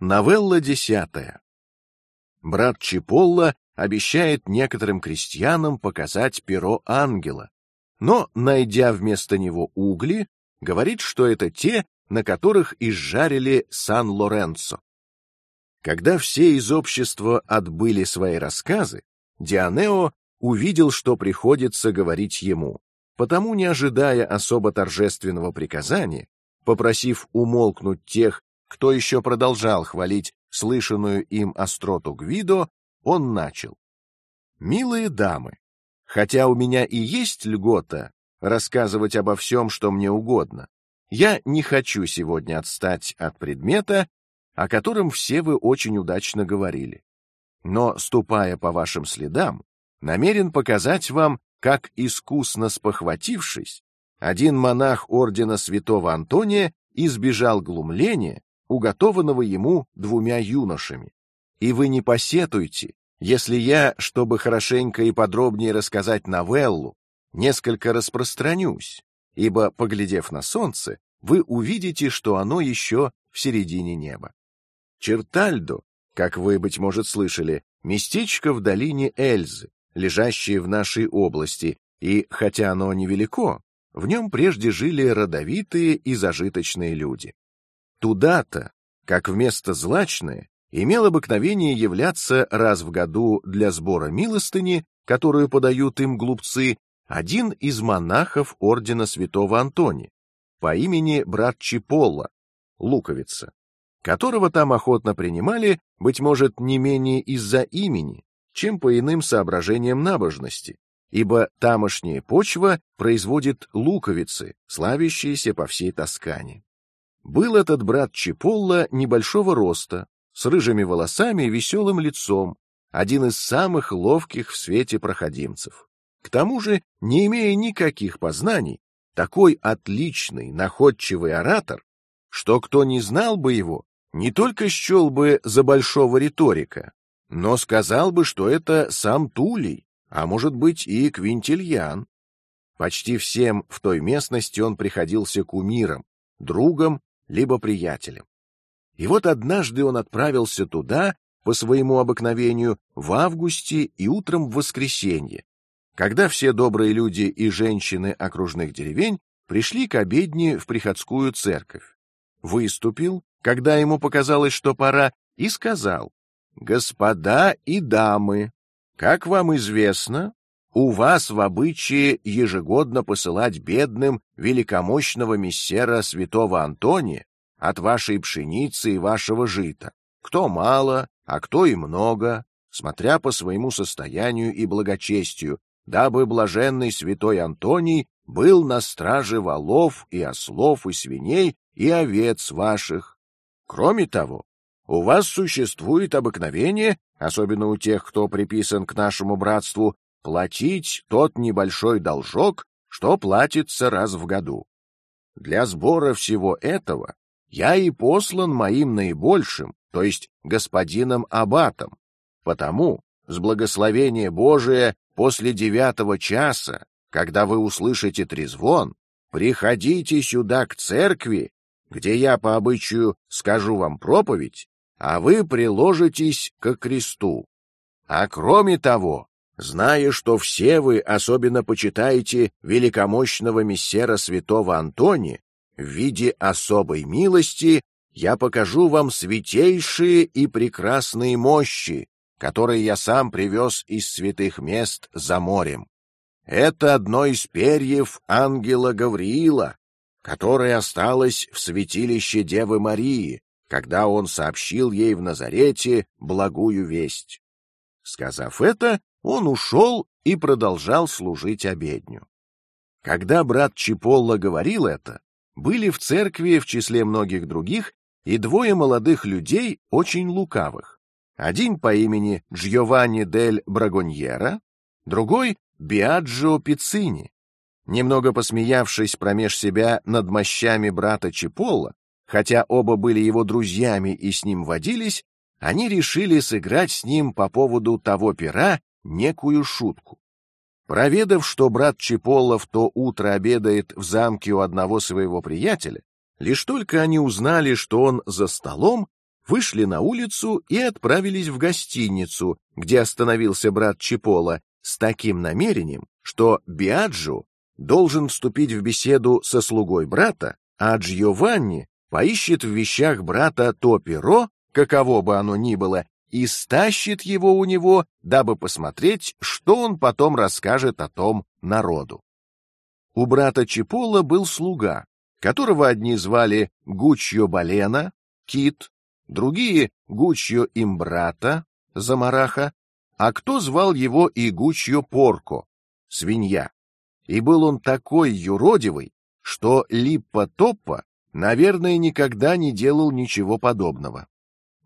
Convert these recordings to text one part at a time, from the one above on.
Новелла десятая. Брат Чиполла обещает некоторым крестьянам показать перо ангела, но, найдя вместо него угли, говорит, что это те, на которых изжарили Сан-Лоренцо. Когда все из общества отбыли свои рассказы, Дианео увидел, что приходится говорить ему, потому не ожидая особо торжественного приказания, попросив умолкнуть тех, кто еще продолжал хвалить слышанную им остроту Гвидо, он начал: "Милые дамы, хотя у меня и есть льгота рассказывать обо всем, что мне угодно, я не хочу сегодня отстать от предмета, о котором все вы очень удачно говорили. Но ступая по вашим следам, намерен показать вам, как искусно спохватившись, один монах ордена святого Антония избежал глумления, уготованного ему двумя юношами. И вы не посетуйте, если я, чтобы хорошенько и подробнее рассказать новеллу, несколько распространюсь, ибо, поглядев на солнце, вы увидите, что оно еще в середине неба. Чертальдо, как вы быть может слышали, местечко в долине Эльзы, лежащее в нашей области, и хотя оно невелико, в нем прежде жили родовитые и зажиточные люди. Туда-то, как вместо злачное, имел обыкновение являться раз в году для сбора милостыни, которую подают им глупцы, один из монахов ордена святого Антония по имени брат Чиполла, луковица, которого там охотно принимали, быть может, не менее из-за имени, чем по иным соображениям набожности, ибо тамошняя почва производит луковицы, славящиеся по всей Тоскане. Был этот брат Чиполла небольшого роста, с рыжими волосами и веселым лицом, один из самых ловких в свете проходимцев. К тому же, не имея никаких познаний, такой отличный, находчивый оратор, что кто не знал бы его, не только счел бы за большого риторика, но сказал бы, что это сам Тулей, а может быть и Квинтильян. Почти всем в той местности он приходился кумиром, другом либо приятелем. И вот однажды он отправился туда по своему обыкновению в августе и утром в воскресенье, когда все добрые люди и женщины окружных деревень пришли к обедне в приходскую церковь. Выступил, когда ему показалось, что пора, и сказал: "Господа и дамы, как вам известно, у вас в обычае ежегодно посылать бедным великомощного мессера святого Антония от вашей пшеницы и вашего жита, кто мало, а кто и много, смотря по своему состоянию и благочестию, дабы блаженный святой Антоний был на страже волов и ослов и свиней и овец ваших. Кроме того, у вас существует обыкновение особенно у тех, кто приписан к нашему братству, платить тот небольшой должок, что платится раз в году. Для сбора всего этого я и послан моим наибольшим, то есть господином аббатом. Потому с благословения Божия после девятого часа, когда вы услышите трезвон, приходите сюда к церкви, где я по обычаю скажу вам проповедь, а вы приложитесь к кресту. А кроме того, зная, что все вы особенно почитаете великомощного мессера святого Антония, в виде особой милости я покажу вам святейшие и прекрасные мощи, которые я сам привез из святых мест за морем. Это одно из перьев ангела Гавриила, которое осталось в святилище Девы Марии, когда он сообщил ей в Назарете благую весть. Сказав это, он ушел и продолжал служить обедню. Когда брат Чиполла говорил это, были в церкви в числе многих других и двое молодых людей очень лукавых. Один по имени Джованни дель Брагоньера, другой Биаджо Пиццини. Немного посмеявшись промеж себя над мощами брата Чиполла, Хотя оба были его друзьями и с ним водились, они решили сыграть с ним по поводу того пера некую шутку. Проведав, что брат Чиполло в то утро обедает в замке у одного своего приятеля, лишь только они узнали, что он за столом, вышли на улицу и отправились в гостиницу, где остановился брат Чипола, с таким намерением, что Биаджу должен вступить в беседу со слугой брата, а Джованни поищет в вещах брата то перо, каково бы оно ни было, и стащит его у него, дабы посмотреть, что он потом расскажет о том народу. У брата Чипола был слуга, которого одни звали Гуччо Балена, Кит, другие Гуччо Имбрата, Замараха, а кто звал его и Гуччо Порко, свинья. И был он такой юродивый, что Липпа Топпа, наверное, никогда не делал ничего подобного.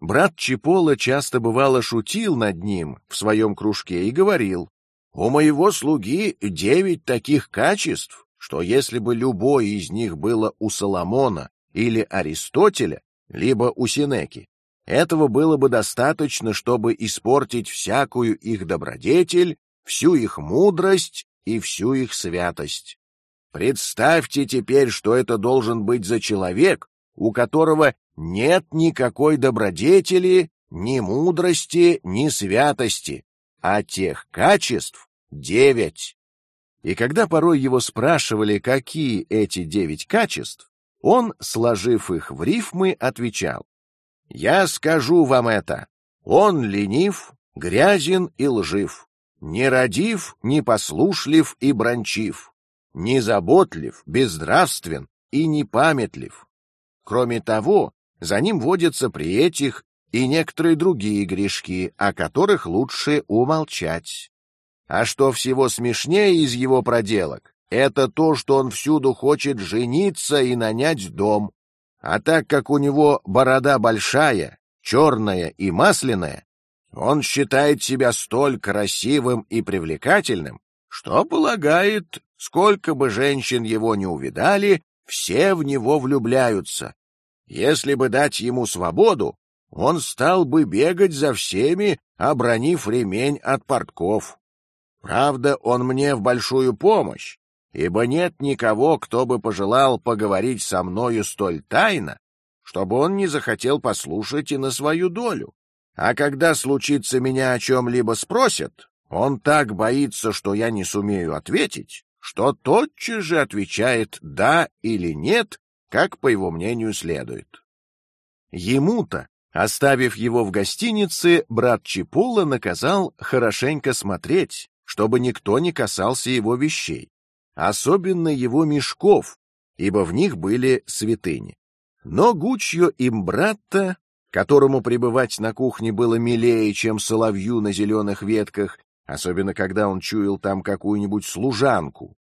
Брат Чипола часто бывало шутил над ним в своем кружке и говорил: "У моего слуги девять таких качеств, что если бы любое из них было у Соломона или Аристотеля, либо у Синеки, этого было бы достаточно, чтобы испортить всякую их добродетель, всю их мудрость и всю их святость. Представьте теперь, что это должен быть за человек, у которого нет никакой добродетели, ни мудрости, ни святости, а тех качеств девять. И когда порой его спрашивали, какие эти девять качеств, он, сложив их в рифмы, отвечал: "Я скажу вам это: он ленив, грязен и лжив, нерадив, непослушлив и бранчив, незаботлив, безнравствен и непамятлив. Кроме того, за ним водятся при этих и некоторые другие грешки, о которых лучше умолчать. А что всего смешнее из его проделок, это то, что он всюду хочет жениться и нанять дом. А так как у него борода большая, черная и масляная, он считает себя столь красивым и привлекательным, что полагает, сколько бы женщин его не увидали, все в него влюбляются, если бы дать ему свободу, он стал бы бегать за всеми, обронив ремень от портков. Правда, он мне в большую помощь, ибо нет никого, кто бы пожелал поговорить со мною столь тайно, чтобы он не захотел послушать и на свою долю. А когда случится меня о чем-либо спросят, он так боится, что я не сумею ответить, что тотчас же отвечает да или нет как по его мнению следует. Ему-то, оставив его в гостинице, брат Чипола наказал хорошенько смотреть, чтобы никто не касался его вещей, особенно его мешков, ибо в них были святыни. Но Гучьо им брата, которому пребывать на кухне было милее, чем соловью на зеленых ветках, особенно когда он чуял там какую-нибудь служанку,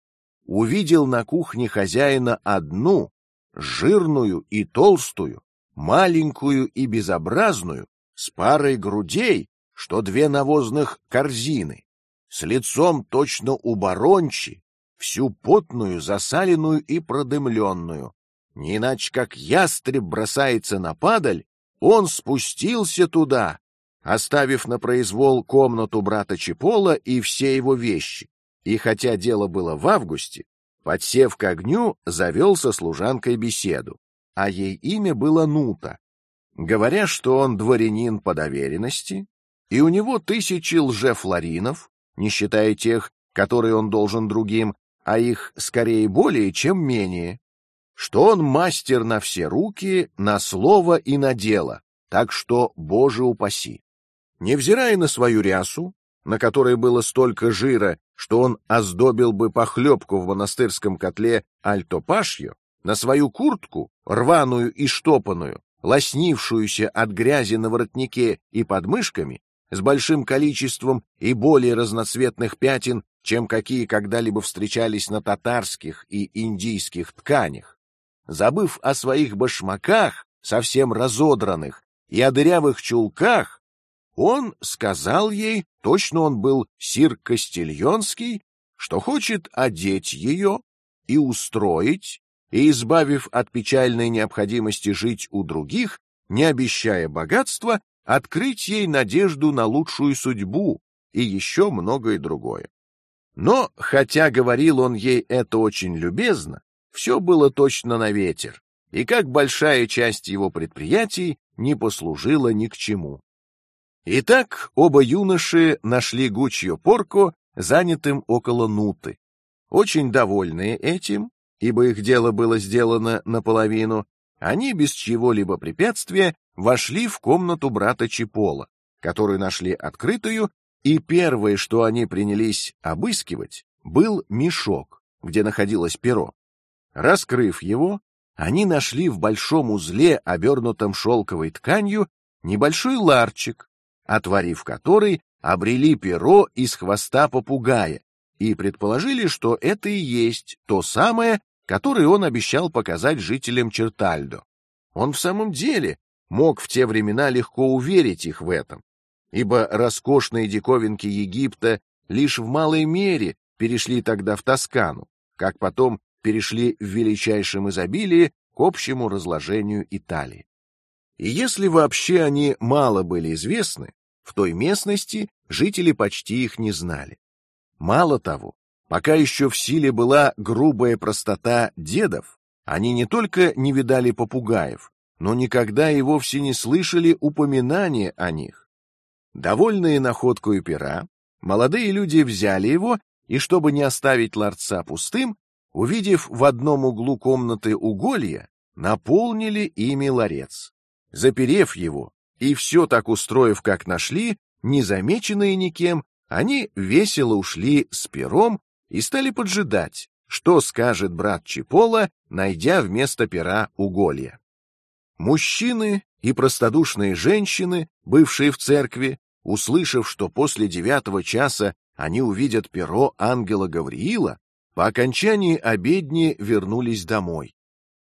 увидел на кухне хозяина одну, жирную и толстую, маленькую и безобразную, с парой грудей, что две навозных корзины, с лицом точно у барончи, всю потную, засаленную и продымленную. Не иначе как ястреб бросается на падаль, он спустился туда, оставив на произвол комнату брата Чипола и все его вещи. И хотя дело было в августе, Подсев к огню, завел со служанкой беседу, а ей имя было Нута, говоря, что он дворянин по доверенности, и у него тысячи лжефлоринов, не считая тех, которые он должен другим, а их скорее более, чем менее, что он мастер на все руки, на слово и на дело, так что, Боже упаси, невзирая на свою рясу, на которой было столько жира, что он оздобил бы похлебку в монастырском котле альтопашью, на свою куртку, рваную и штопанную, лоснившуюся от грязи на воротнике и под мышками, с большим количеством и более разноцветных пятен, чем какие когда-либо встречались на татарских и индийских тканях, забыв о своих башмаках, совсем разодранных, и о дырявых чулках, он сказал ей, точно он был сир Кастильонский, что хочет одеть ее и устроить, и избавив от печальной необходимости жить у других, не обещая богатства, открыть ей надежду на лучшую судьбу и еще многое другое. Но хотя говорил он ей это очень любезно, все было точно на ветер, и как большая часть его предприятий не послужило ни к чему. Итак, оба юноши нашли Гуччо Порко занятым около Нуты. Очень довольные этим, ибо их дело было сделано наполовину, они без чего-либо препятствия вошли в комнату брата Чипола, которую нашли открытую, и первое, что они принялись обыскивать, был мешок, где находилось перо. Раскрыв его, они нашли в большом узле, обернутом шелковой тканью, небольшой ларчик, отворив который, обрели перо из хвоста попугая и предположили, что это и есть то самое, которое он обещал показать жителям Чертальдо. Он в самом деле мог в те времена легко уверить их в этом, ибо роскошные диковинки Египта лишь в малой мере перешли тогда в Тоскану, как потом перешли в величайшем изобилии к общему разложению Италии. И если вообще они мало были известны, в той местности жители почти их не знали. Мало того, пока еще в силе была грубая простота дедов, они не только не видали попугаев, но никогда и вовсе не слышали упоминания о них. Довольные находкой пера, молодые люди взяли его и, чтобы не оставить ларца пустым, увидев в одном углу комнаты уголья, наполнили ими ларец, заперев его и все так устроив, как нашли, незамеченные никем, они весело ушли с пером и стали поджидать, что скажет брат Чипола, найдя вместо пера уголья. Мужчины и простодушные женщины, бывшие в церкви, услышав, что после девятого часа они увидят перо ангела Гавриила, по окончании обедни вернулись домой.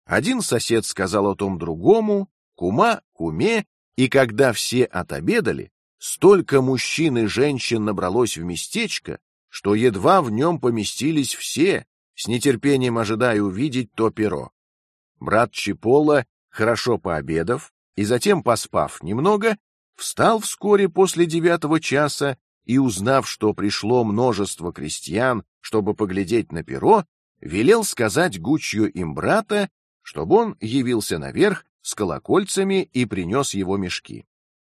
Один сосед сказал о том другому, кума куме, и когда все отобедали, столько мужчин и женщин набралось в местечко, что едва в нем поместились все, с нетерпением ожидая увидеть то перо. Брат Чипола, хорошо пообедав и затем поспав немного, встал вскоре после девятого часа и, узнав, что пришло множество крестьян, чтобы поглядеть на перо, велел сказать Гучью им брата, чтобы он явился наверх с колокольцами и принес его мешки.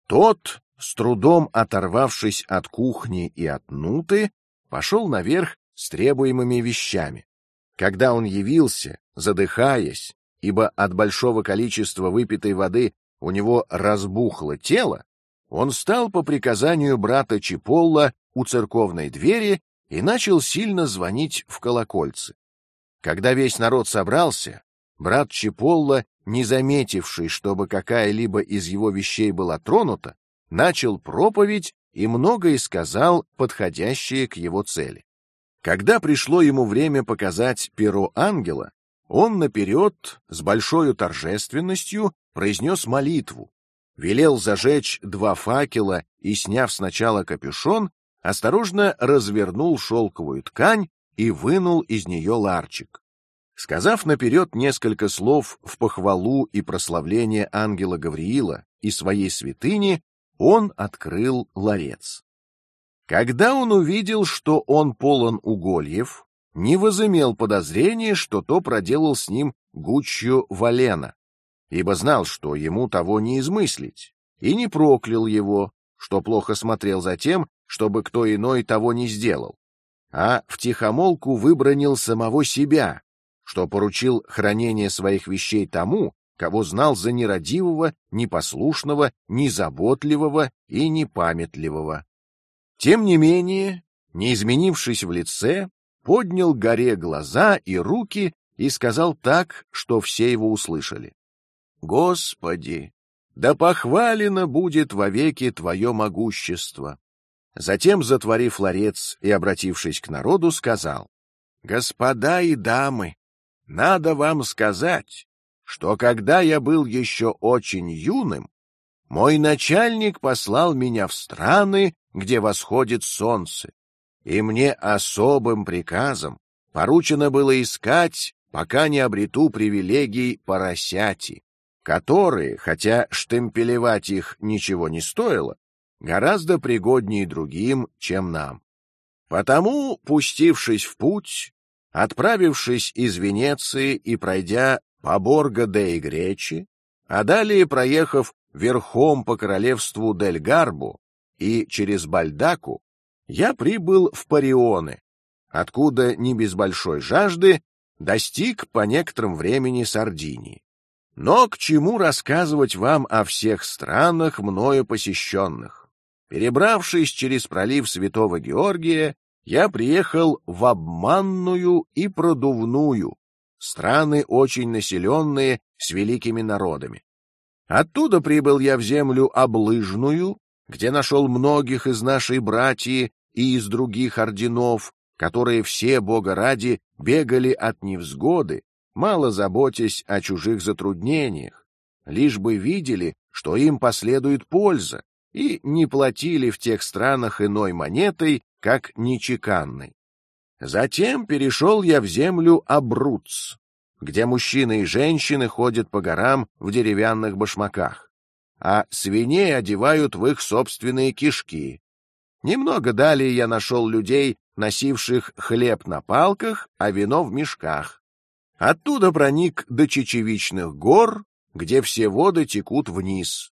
Тот, с трудом оторвавшись от кухни и от нуты, пошел наверх с требуемыми вещами. Когда он явился, задыхаясь, ибо от большого количества выпитой воды у него разбухло тело, он стал по приказанию брата Чиполла у церковной двери и начал сильно звонить в колокольцы. Когда весь народ собрался, брат Чиполла, не заметивший, чтобы какая-либо из его вещей была тронута, начал проповедь и многое сказал, подходящее к его цели. Когда пришло ему время показать перо ангела, он наперед с большой торжественностью произнес молитву, велел зажечь два факела и, сняв сначала капюшон, осторожно развернул шелковую ткань и вынул из нее ларчик. Сказав наперед несколько слов в похвалу и прославление ангела Гавриила и своей святыни, он открыл ларец. Когда он увидел, что он полон угольев, не возымел подозрения, что то проделал с ним Гуччо Валена, ибо знал, что ему того не измыслить, и не проклял его, что плохо смотрел за тем, чтобы кто иной того не сделал, а в тихомолку выбронил самого себя, что поручил хранение своих вещей тому, кого знал за нерадивого, непослушного, незаботливого и непамятливого. Тем не менее, не изменившись в лице, поднял горе глаза и руки и сказал так, что все его услышали: Господи, да похвалено будет вовеки Твое могущество. Затем, затворив ларец и обратившись к народу, сказал: Господа и дамы, надо вам сказать, что когда я был еще очень юным, мой начальник послал меня в страны, где восходит солнце, и мне особым приказом поручено было искать, пока не обрету привилегий поросяти, которые, хотя штемпелевать их ничего не стоило, гораздо пригоднее другим, чем нам. Потому, пустившись в путь, отправившись из Венеции и пройдя по Борго де Игречи, а далее проехав верхом по королевству Дель Гарбу и через Бальдаку, я прибыл в Парионы, откуда не без большой жажды достиг по некоторым времени Сардинии. Но к чему рассказывать вам о всех странах мною посещенных? Перебравшись через пролив Святого Георгия, я приехал в обманную и продувную страны, очень населенные с великими народами. Оттуда прибыл я в землю облыжную, где нашел многих из нашей братьи и из других орденов, которые все Бога ради бегали от невзгоды, мало заботясь о чужих затруднениях, лишь бы видели, что им последует польза, и не платили в тех странах иной монетой, как нечеканной. Затем перешел я в землю Абруц, где мужчины и женщины ходят по горам в деревянных башмаках, а свиней одевают в их собственные кишки. Немного далее я нашел людей, носивших хлеб на палках, а вино в мешках. Оттуда проник до чечевичных гор, где все воды текут вниз.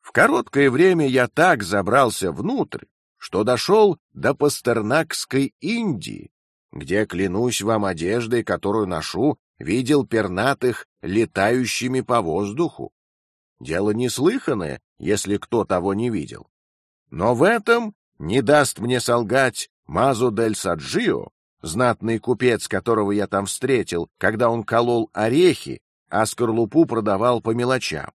В короткое время я так забрался внутрь, что дошел до Пастернакской Индии, где клянусь вам одеждой, которую ношу, видел пернатых летающими по воздуху. Дело неслыханное, если кто того не видел. Но в этом не даст мне солгать Мазу дель Саджио, знатный купец, которого я там встретил, когда он колол орехи, а скорлупу продавал по мелочам.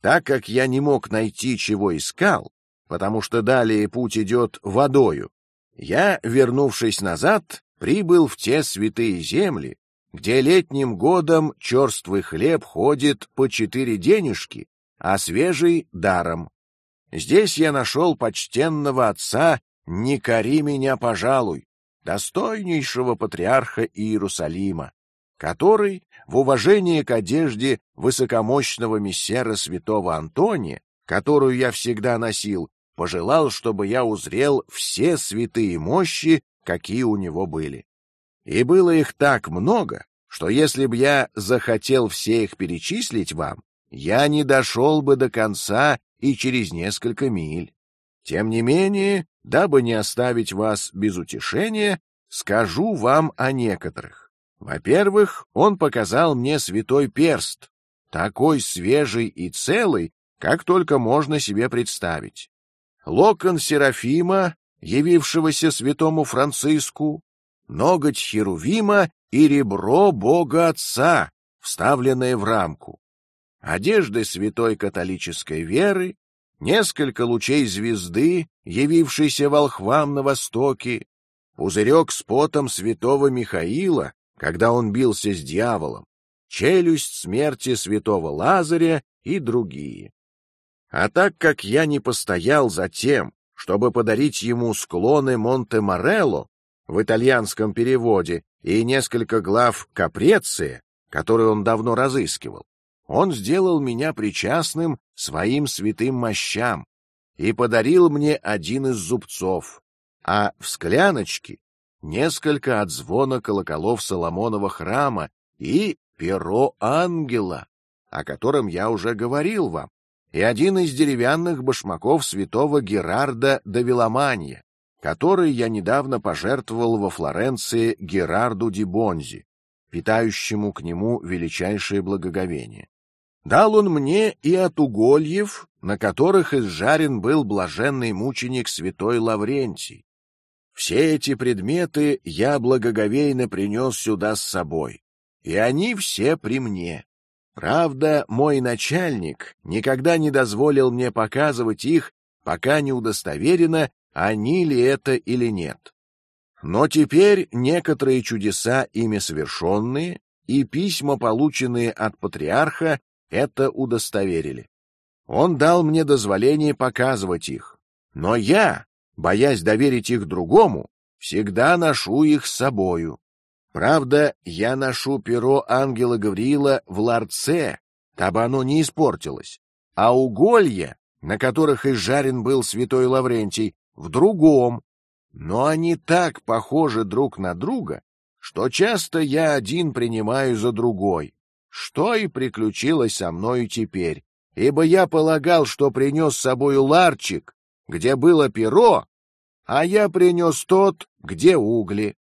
Так как я не мог найти, чего искал, потому что далее путь идет водою, я, вернувшись назад, прибыл в те святые земли, где летним годом черствый хлеб ходит по четыре денежки, а свежий — даром. Здесь я нашел почтенного отца «Не кори меня, пожалуй», достойнейшего патриарха Иерусалима, который в уважении к одежде высокомощного мессера святого Антония, которую я всегда носил, пожелал, чтобы я узрел все святые мощи, какие у него были. И было их так много, что если б я захотел все их перечислить вам, я не дошел бы до конца и через несколько миль. Тем не менее, дабы не оставить вас без утешения, скажу вам о некоторых. Во-первых, он показал мне святой перст, такой свежий и целый, как только можно себе представить. Локон Серафима, явившегося святому Франциску, ноготь Херувима и ребро Бога Отца, вставленное в рамку, одежды святой католической веры, несколько лучей звезды, явившейся волхвам на востоке, пузырек с потом святого Михаила, когда он бился с дьяволом, челюсть смерти святого Лазаря и другие. А так как я не постоял за тем, чтобы подарить ему склоны Монте-Морелло в итальянском переводе и несколько глав Капреция, которые он давно разыскивал, он сделал меня причастным своим святым мощам и подарил мне один из зубцов, а в скляночке несколько от звона колоколов Соломонова храма и перо ангела, о котором я уже говорил вам, и один из деревянных башмаков святого Герарда да Виламанья, который я недавно пожертвовал во Флоренции Герарду ди Бонзи, питающему к нему величайшее благоговение. Дал он мне и от угольев, на которых изжарен был блаженный мученик святой Лаврентий. Все эти предметы я благоговейно принес сюда с собой, и они все при мне. Правда, мой начальник никогда не дозволил мне показывать их, пока не удостоверено, они ли это или нет. Но теперь некоторые чудеса ими совершенные и письма, полученные от патриарха, это удостоверили. Он дал мне дозволение показывать их, но я, боясь доверить их другому, всегда ношу их с собою. Правда, я ношу перо ангела Гавриила в ларце, дабы оно не испортилось, а уголья, на которых изжарен был святой Лаврентий, в другом. Но они так похожи друг на друга, что часто я один принимаю за другой что и приключилось со мною теперь, ибо я полагал, что принес с собою ларчик, где было перо, а я принес тот, где угли.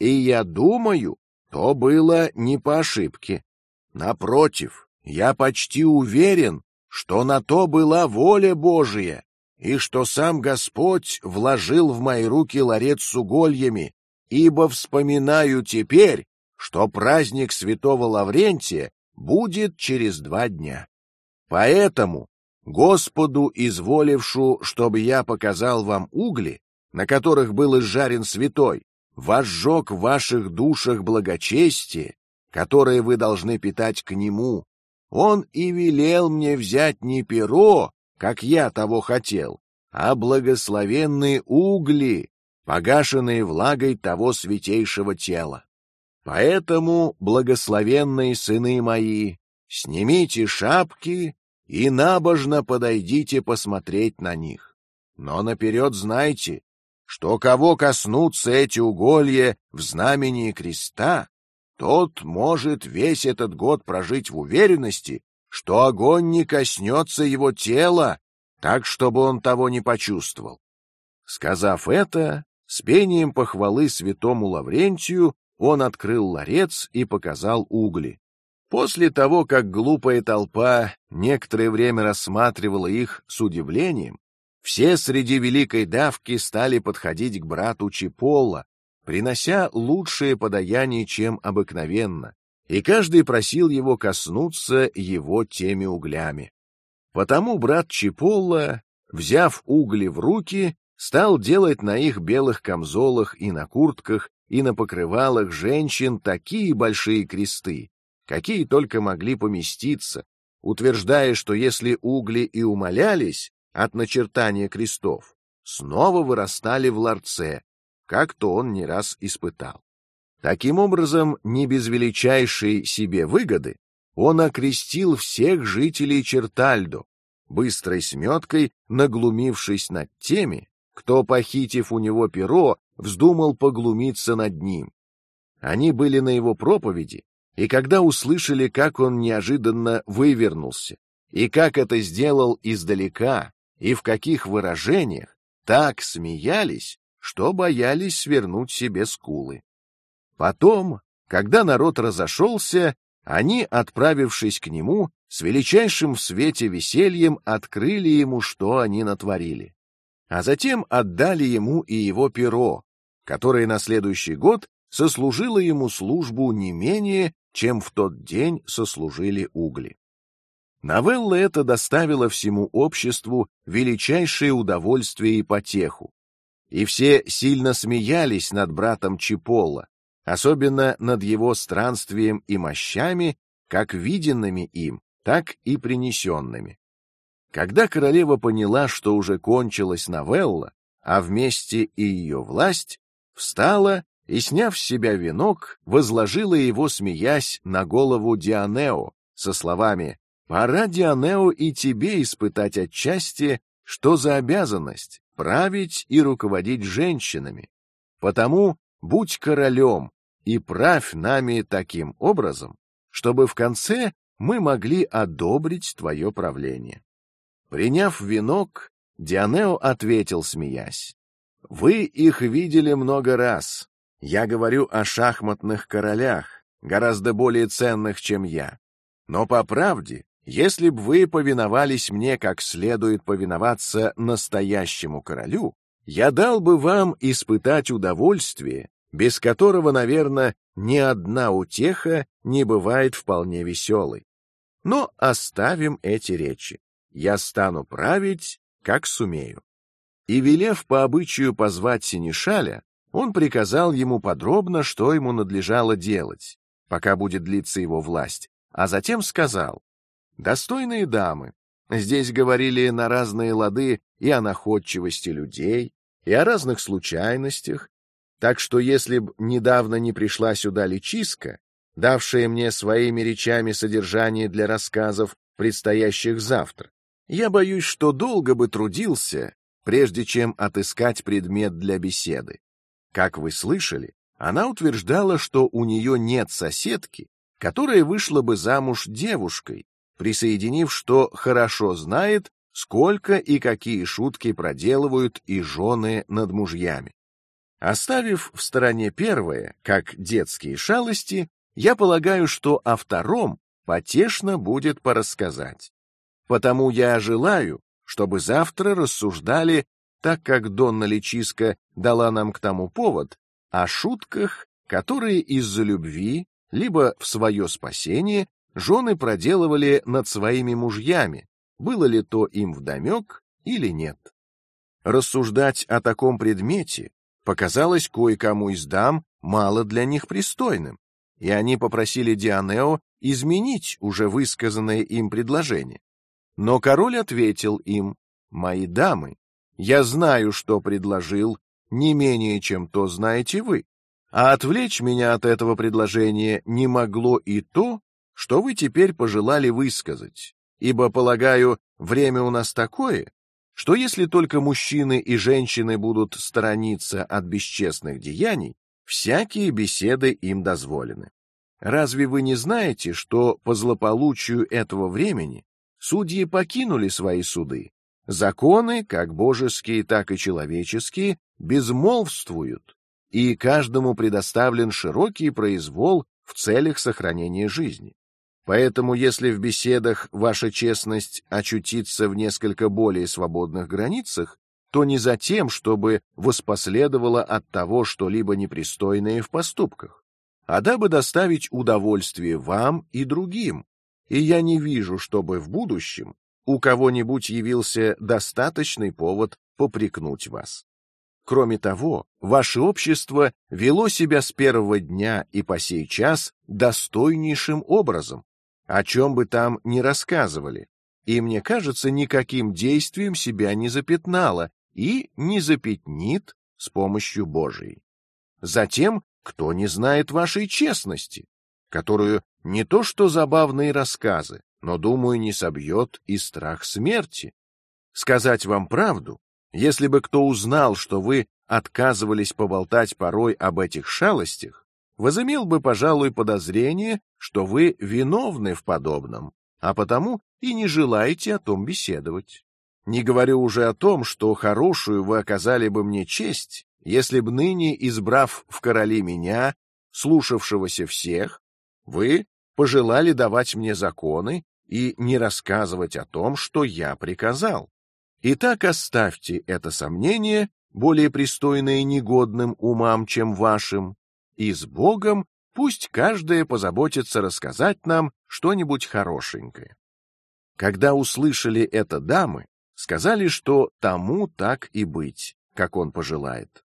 И я думаю, то было не по ошибке. Напротив, я почти уверен, что на то была воля Божия, и что сам Господь вложил в мои руки ларец с угольями, ибо вспоминаю теперь, что праздник святого Лаврентия будет через два дня. Поэтому Господу, изволившу, чтобы я показал вам угли, на которых был изжарен святой, возжег в ваших душах благочестие, которое вы должны питать к нему. Он и велел мне взять не перо, как я того хотел, а благословенные угли, погашенные влагой того святейшего тела. Поэтому, благословенные сыны мои, снимите шапки и набожно подойдите посмотреть на них. Но наперед знайте, что кого коснутся эти уголья в знамени креста, тот может весь этот год прожить в уверенности, что огонь не коснется его тела, так чтобы он того не почувствовал. Сказав это, с пением похвалы святому Лаврентию он открыл ларец и показал угли. После того, как глупая толпа некоторое время рассматривала их с удивлением, все среди великой давки стали подходить к брату Чиполла, принося лучшее подаяние, чем обыкновенно, и каждый просил его коснуться его теми углями. Потому брат Чиполла, взяв угли в руки, стал делать на их белых камзолах и на куртках и на покрывалах женщин такие большие кресты, какие только могли поместиться, утверждая, что если угли и умолялись от начертания крестов, снова вырастали в ларце, как то он не раз испытал. Таким образом, не без величайшей себе выгоды, он окрестил всех жителей Чертальдо, быстрой сметкой наглумившись над теми, кто, похитив у него перо, вздумал поглумиться над ним. Они были на его проповеди, и когда услышали, как он неожиданно вывернулся, и как это сделал издалека, и в каких выражениях, так смеялись, что боялись свернуть себе скулы. Потом, когда народ разошелся, они, отправившись к нему, с величайшим в свете весельем открыли ему, что они натворили, а затем отдали ему и его перо, которое на следующий год сослужило ему службу не менее, чем в тот день сослужили угли. Новелла эта доставила всему обществу величайшее удовольствие и потеху, и все сильно смеялись над братом Чиполла, особенно над его странствием и мощами, как виденными им, так и принесенными. Когда королева поняла, что уже кончилась новелла, а вместе и ее власть, встала и, сняв с себя венок, возложила его, смеясь, на голову Дианео со словами: "Пора, Дианео, и тебе испытать отчасти, что за обязанность править и руководить женщинами. Потому будь королем и правь нами таким образом, чтобы в конце мы могли одобрить твое правление". Приняв венок, Дианео ответил, смеясь: "Вы их видели много раз, я говорю о шахматных королях, гораздо более ценных, чем я. Но по правде, если бы вы повиновались мне как следует повиноваться настоящему королю, я дал бы вам испытать удовольствие, без которого, наверное, ни одна утеха не бывает вполне веселой. Но оставим эти речи. Я стану править, как сумею. И велев по обычаю позвать синешаля, он приказал ему подробно, что ему надлежало делать, пока будет длиться его власть, а затем сказал: "Достойные дамы, здесь говорили на разные лады и о находчивости людей, и о разных случайностях, так что если б недавно не пришла сюда личиска, давшая мне своими речами содержание для рассказов, предстоящих завтра, я боюсь, что долго бы трудился, прежде чем отыскать предмет для беседы. Как вы слышали, она утверждала, что у нее нет соседки, которая вышла бы замуж девушкой, присоединив, что хорошо знает, сколько и какие шутки проделывают и жены над мужьями. Оставив в стороне первое, как детские шалости, я полагаю, что о втором потешно будет порассказать. Потому я желаю, чтобы завтра рассуждали, так как Донна Личиска дала нам к тому повод, о шутках, которые из-за любви либо в свое спасение жены проделывали над своими мужьями, было ли то им вдомек или нет. Рассуждать о таком предмете показалось кое-кому из дам мало для них пристойным, и они попросили Дианео изменить уже высказанное им предложение. Но король ответил им: "Мои дамы, я знаю, что предложил, не менее, чем то знаете вы, а отвлечь меня от этого предложения не могло и то, что вы теперь пожелали высказать, ибо полагаю, время у нас такое, что если только мужчины и женщины будут сторониться от бесчестных деяний, всякие беседы им дозволены. Разве вы не знаете, что по злополучию этого времени судьи покинули свои суды, законы, как божеские, так и человеческие, безмолвствуют, и каждому предоставлен широкий произвол в целях сохранения жизни. Поэтому, если в беседах ваша честность очутится в несколько более свободных границах, то не за тем, чтобы воспоследовало от того что-либо непристойное в поступках, а дабы доставить удовольствие вам и другим. И я не вижу, чтобы в будущем у кого-нибудь явился достаточный повод попрекнуть вас. Кроме того, ваше общество вело себя с первого дня и по сей час достойнейшим образом, о чем бы там ни рассказывали, и мне кажется, никаким действием себя не запятнало и не запятнит с помощью Божией. Затем, кто не знает вашей честности, которую не то что забавные рассказы, но думаю не собьет и страх смерти. Сказать вам правду, если бы кто узнал, что вы отказывались поболтать порой об этих шалостях, возымел бы, пожалуй, подозрение, что вы виновны в подобном, а потому и не желаете о том беседовать. Не говорю уже о том, что хорошую вы оказали бы мне честь, если б ныне, избрав в короли меня, слушавшегося всех, вы пожелали давать мне законы и не рассказывать о том, что я приказал. Итак, оставьте это сомнение, более пристойное негодным умам, чем вашим, и с Богом пусть каждая позаботится рассказать нам что-нибудь хорошенькое. Когда услышали это дамы, сказали, что тому так и быть, как он пожелает.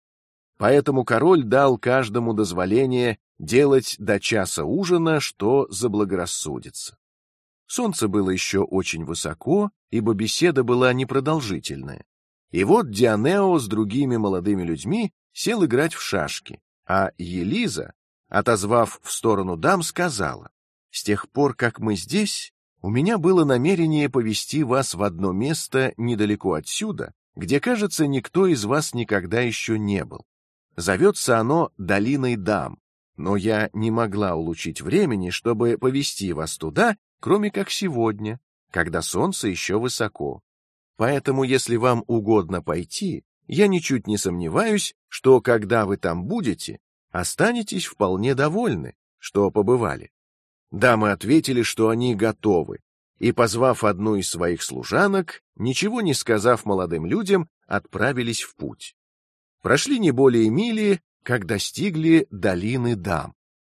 Поэтому король дал каждому дозволение делать до часа ужина, что заблагорассудится. Солнце было еще очень высоко, ибо беседа была непродолжительная. И вот Дианео с другими молодыми людьми сел играть в шашки, а Елиза, отозвав в сторону дам, сказала: "С тех пор, как мы здесь, у меня было намерение повести вас в одно место недалеко отсюда, где, кажется, никто из вас никогда еще не был. Зовется оно долиной дам, но я не могла улучить времени, чтобы повести вас туда, кроме как сегодня, когда солнце еще высоко. Поэтому, если вам угодно пойти, я ничуть не сомневаюсь, что когда вы там будете, останетесь вполне довольны, что побывали. Дамы ответили, что они готовы, и, позвав одну из своих служанок, ничего не сказав молодым людям, отправились в путь. Прошли не более мили, как достигли долины дам.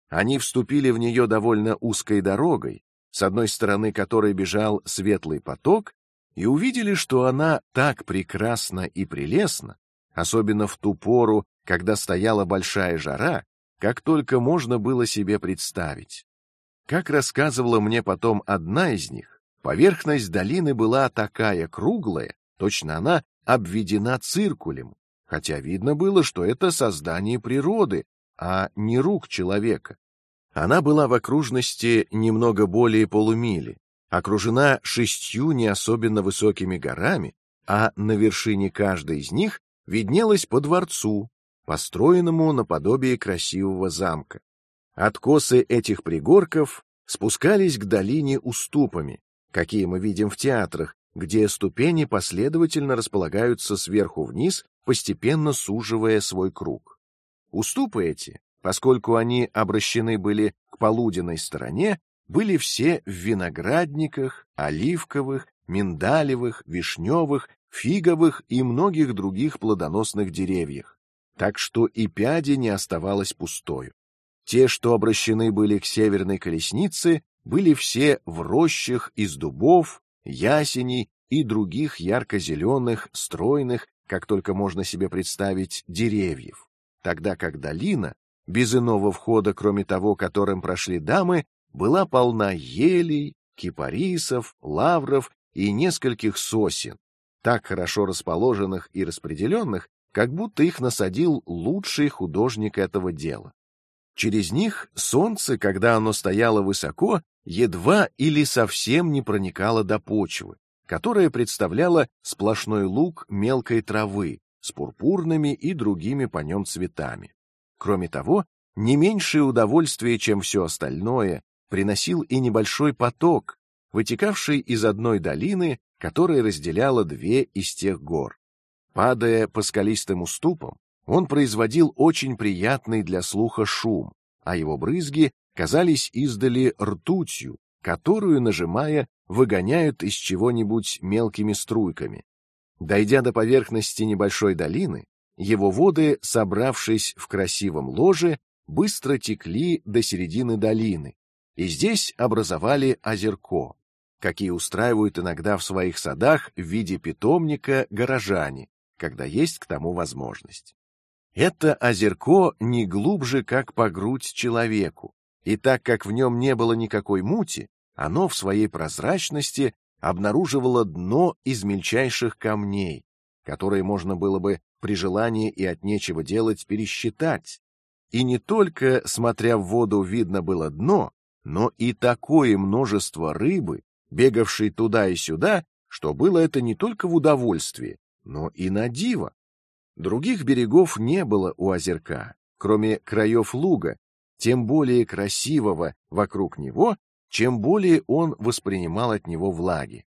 Они вступили в нее довольно узкой дорогой, с одной стороны которой бежал светлый поток, и увидели, что она так прекрасна и прелестна, особенно в ту пору, когда стояла большая жара, как только можно было себе представить. Как рассказывала мне потом одна из них, поверхность долины была такая круглая, точно она обведена циркулем, хотя видно было, что это создание природы, а не рук человека. Она была в окружности немного более полумили, окружена шестью не особенно высокими горами, а на вершине каждой из них виднелась по дворцу, построенному наподобие красивого замка. Откосы этих пригорков спускались к долине уступами, какие мы видим в театрах, где ступени последовательно располагаются сверху вниз, постепенно суживая свой круг. Уступы эти, поскольку они обращены были к полуденной стороне, были все в виноградниках, оливковых, миндалевых, вишневых, фиговых и многих других плодоносных деревьях, так что и пяди не оставалось пустою. Те, что обращены были к северной колеснице, были все в рощах из дубов, ясеней и других ярко-зеленых, стройных, как только можно себе представить, деревьев, тогда как долина, без иного входа, кроме того, которым прошли дамы, была полна елей, кипарисов, лавров и нескольких сосен, так хорошо расположенных и распределенных, как будто их насадил лучший художник этого дела. Через них солнце, когда оно стояло высоко, едва или совсем не проникало до почвы, которая представляла сплошной луг мелкой травы с пурпурными и другими по нем цветами. Кроме того, не меньшее удовольствие, чем все остальное, приносил и небольшой поток, вытекавший из одной долины, которая разделяла две из тех гор. Падая по скалистым уступам, он производил очень приятный для слуха шум, а его брызги казались издали ртутью, которую, нажимая, выгоняют из чего-нибудь мелкими струйками. Дойдя до поверхности небольшой долины, его воды, собравшись в красивом ложе, быстро текли до середины долины, и здесь образовали озерко, какие устраивают иногда в своих садах в виде питомника горожане, когда есть к тому возможность. Это озерко не глубже, как по грудь человеку, и так как в нем не было никакой мути, оно в своей прозрачности обнаруживало дно из мельчайших камней, которые можно было бы при желании и от нечего делать пересчитать. И не только, смотря в воду, видно было дно, но и такое множество рыбы, бегавшей туда и сюда, что было это не только в удовольствие, но и на диво. Других берегов не было у озерка, кроме краев луга, тем более красивого вокруг него, чем более он воспринимал от него влаги.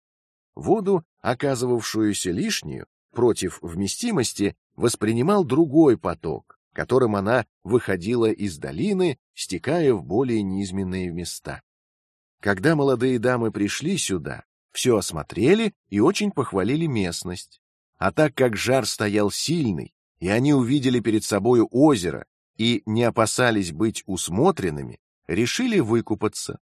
Воду, оказывавшуюся лишнюю, против вместимости, воспринимал другой поток, которым она выходила из долины, стекая в более низменные места. Когда молодые дамы пришли сюда, все осмотрели и очень похвалили местность. А так как жар стоял сильный, и они увидели перед собою озеро и не опасались быть усмотренными, решили выкупаться.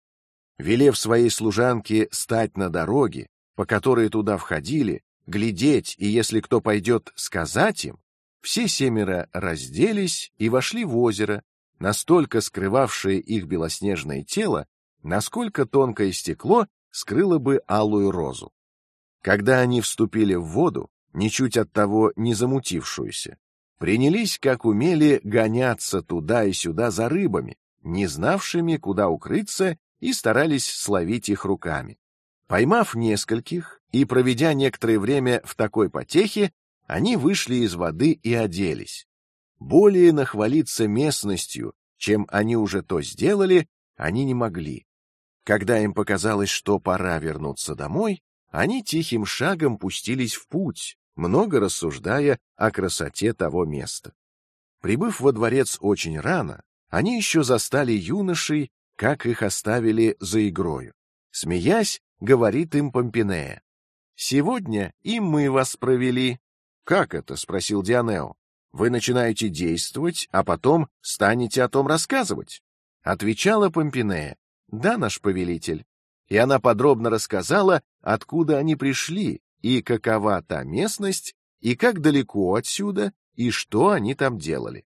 Велев своей служанке стать на дороге, по которой туда входили, глядеть и если кто пойдет сказать им, все семеро разделись и вошли в озеро, настолько скрывавшее их белоснежное тело, насколько тонкое стекло скрыло бы алую розу. Когда они вступили в воду, ничуть от того не замутившуюся, принялись, как умели, гоняться туда и сюда за рыбами, не знавшими, куда укрыться, и старались словить их руками. Поймав нескольких и проведя некоторое время в такой потехе, они вышли из воды и оделись. Более нахвалиться местностью, чем они уже то сделали, они не могли. Когда им показалось, что пора вернуться домой, они тихим шагом пустились в путь, много рассуждая о красоте того места. Прибыв во дворец очень рано, они еще застали юношей, как их оставили за игрою. Смеясь, говорит им Помпинея: "Сегодня и мы вас провели". Как это? спросил Дионео. Вы начинаете действовать, а потом станете о том рассказывать. Отвечала Помпинея: "Да, наш повелитель". И она подробно рассказала, откуда они пришли и какова та местность, и как далеко отсюда, и что они там делали.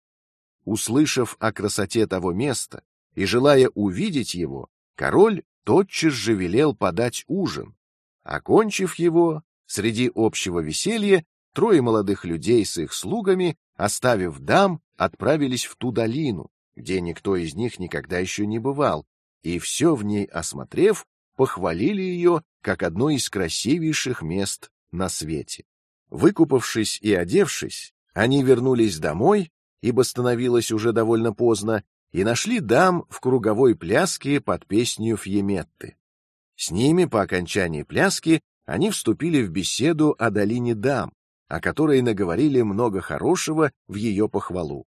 Услышав о красоте того места и желая увидеть его, король тотчас же велел подать ужин. Окончив его, среди общего веселья трое молодых людей с их слугами, оставив дам, отправились в ту долину, где никто из них никогда еще не бывал, и все в ней осмотрев, похвалили ее как одно из красивейших мест на свете. Выкупавшись и одевшись, они вернулись домой, ибо становилось уже довольно поздно, и нашли дам в круговой пляске под песню Фьеметты. С ними по окончании пляски они вступили в беседу о долине дам, о которой наговорили много хорошего в ее похвалу.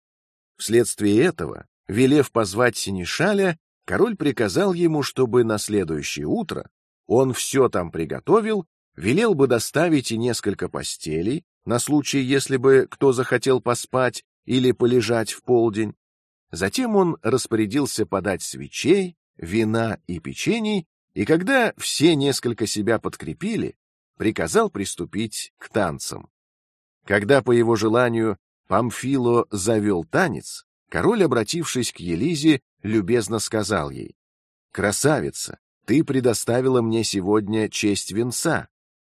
Вследствие этого, велев позвать Синишаля, король приказал ему, чтобы на следующее утро он все там приготовил, велел бы доставить и несколько постелей на случай, если бы кто захотел поспать или полежать в полдень. Затем он распорядился подать свечей, вина и печений, и когда все несколько себя подкрепили, приказал приступить к танцам. Когда по его желанию Памфило завел танец, король, обратившись к Елизе, любезно сказал ей: "Красавица, ты предоставила мне сегодня честь венца.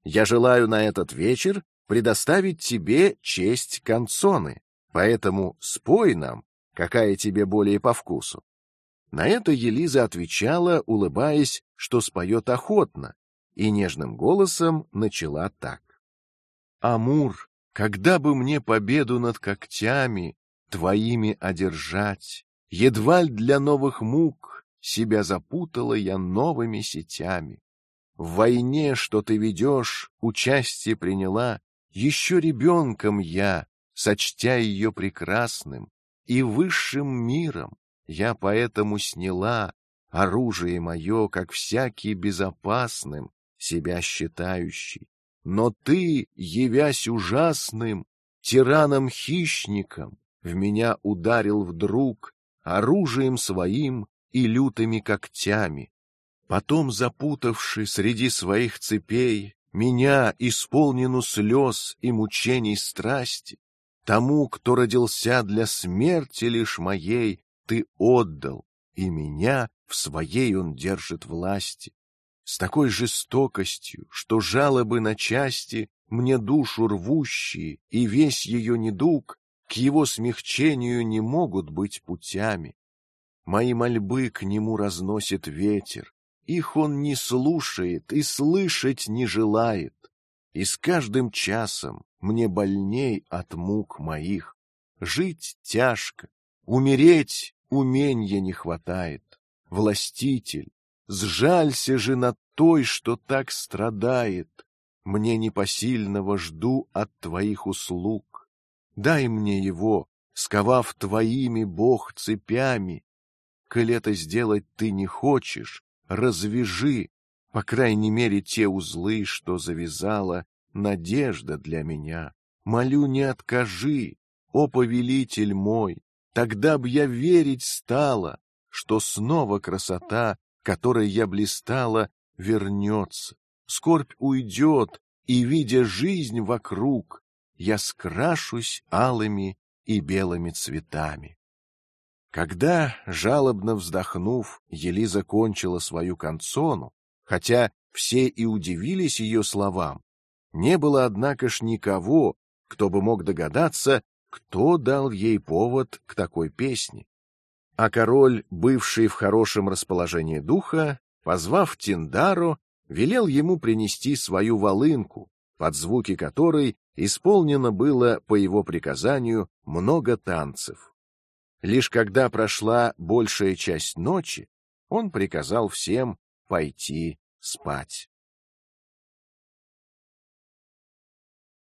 Я желаю на этот вечер предоставить тебе честь канцоны, поэтому спой нам, какая тебе более по вкусу". На это Елиза отвечала, улыбаясь, что споет охотно, и нежным голосом начала так: Амур, когда бы мне победу над когтями твоими одержать, едва ль для новых мук себя запутала я новыми сетями. В войне, что ты ведешь, участие приняла еще ребенком я, сочтя ее прекрасным и высшим миром. Я поэтому сняла оружие мое, как всякий безопасным, себя считающий. Но ты, явясь ужасным тираном-хищником, в меня ударил вдруг оружием своим и лютыми когтями. Потом, запутавши среди своих цепей, меня, исполнену слез и мучений страсти, тому, кто родился для смерти лишь моей, ты отдал, и меня в своей он держит власти. С такой жестокостью, что жалобы на части мне душу рвущие и весь ее недуг к его смягчению не могут быть путями. Мои мольбы к нему разносит ветер, их он не слушает и слышать не желает. И с каждым часом мне больней от мук моих. Жить тяжко, умереть уменья не хватает. Властитель, сжалься же над той, что так страдает. Мне непосильного жду от твоих услуг. Дай мне его, сковав твоими Бог цепями. Коль это сделать ты не хочешь, развяжи, по крайней мере, те узлы, что завязала надежда для меня. Молю, не откажи, о повелитель мой, Тогда б я верить стала, что снова красота, которой я блистала, вернется, скорбь уйдет, и видя жизнь вокруг, я скрашусь алыми и белыми цветами. Когда, жалобно вздохнув, Елиза кончила свою канцону, хотя все и удивились ее словам, не было, однако ж, никого, кто бы мог догадаться, кто дал ей повод к такой песне. А король, бывший в хорошем расположении духа, позвав Тиндаро, велел ему принести свою волынку, под звуки которой исполнено было по его приказанию много танцев. Лишь когда прошла большая часть ночи, он приказал всем пойти спать.